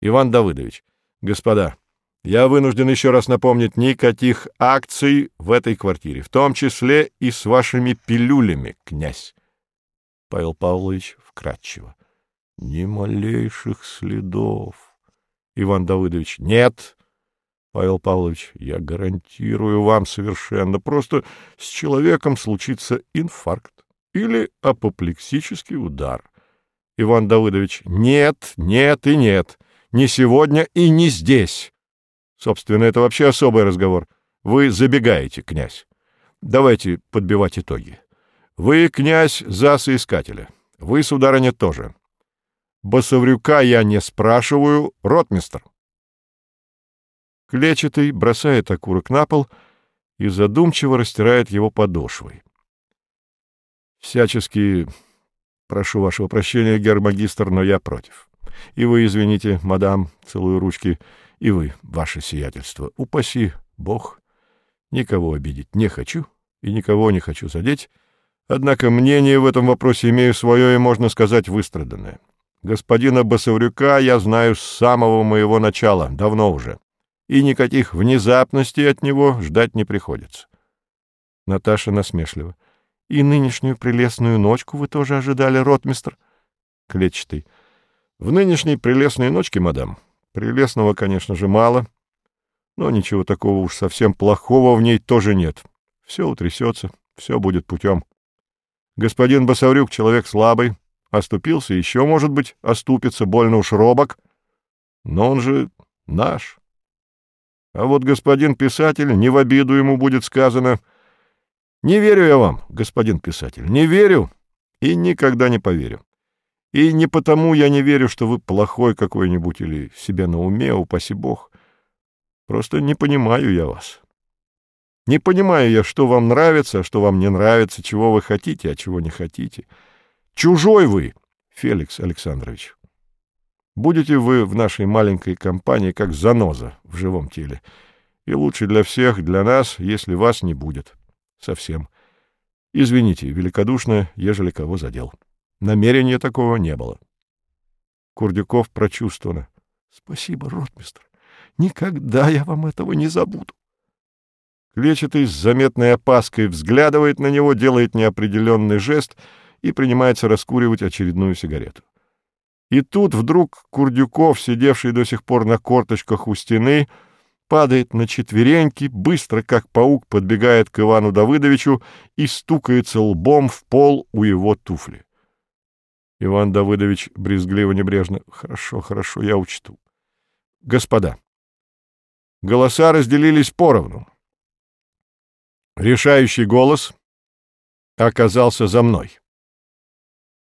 Иван Давыдович, господа, я вынужден еще раз напомнить, никаких акций в этой квартире, в том числе и с вашими пилюлями, князь. Павел Павлович вкратчиво. Ни малейших следов. Иван Давыдович. Нет. Павел Павлович, я гарантирую вам совершенно. Просто с человеком случится инфаркт или апоплексический удар. Иван Давыдович. Нет, нет и нет. Не сегодня и не здесь. Собственно, это вообще особый разговор. Вы забегаете, князь. Давайте подбивать итоги. Вы, князь, за соискателя. Вы, сударыня, тоже. Басоврюка я не спрашиваю, ротмистр. Клечатый бросает окурок на пол и задумчиво растирает его подошвой. Всячески прошу вашего прощения, гермагистр, но я против. И вы, извините, мадам, целую ручки, и вы, ваше сиятельство. Упаси Бог, никого обидеть не хочу и никого не хочу задеть, однако мнение в этом вопросе имею свое и, можно сказать, выстраданное. Господина Басаврюка я знаю с самого моего начала, давно уже, и никаких внезапностей от него ждать не приходится. Наташа насмешливо. — И нынешнюю прелестную ночку вы тоже ожидали, ротмистр? Клетчатый. — В нынешней прелестной ночке, мадам, прелестного, конечно же, мало, но ничего такого уж совсем плохого в ней тоже нет. Все утрясется, все будет путем. Господин Басаврюк человек слабый, Оступился, еще, может быть, оступится, больно уж робок. Но он же наш. А вот господин писатель, не в обиду ему будет сказано. Не верю я вам, господин писатель, не верю и никогда не поверю. И не потому я не верю, что вы плохой какой-нибудь или себе на уме, упаси бог. Просто не понимаю я вас. Не понимаю я, что вам нравится, а что вам не нравится, чего вы хотите, а чего не хотите. — Чужой вы, Феликс Александрович. Будете вы в нашей маленькой компании как заноза в живом теле. И лучше для всех, для нас, если вас не будет. Совсем. Извините, великодушно, ежели кого задел. Намерения такого не было. Курдюков прочувствовано. — Спасибо, ротмистр. Никогда я вам этого не забуду. Клечатый с заметной опаской взглядывает на него, делает неопределенный жест — и принимается раскуривать очередную сигарету. И тут вдруг Курдюков, сидевший до сих пор на корточках у стены, падает на четвереньки, быстро, как паук, подбегает к Ивану Давыдовичу и стукается лбом в пол у его туфли. Иван Давыдович брезгливо-небрежно. «Хорошо, хорошо, я учту. Господа, голоса разделились поровну. Решающий голос оказался за мной.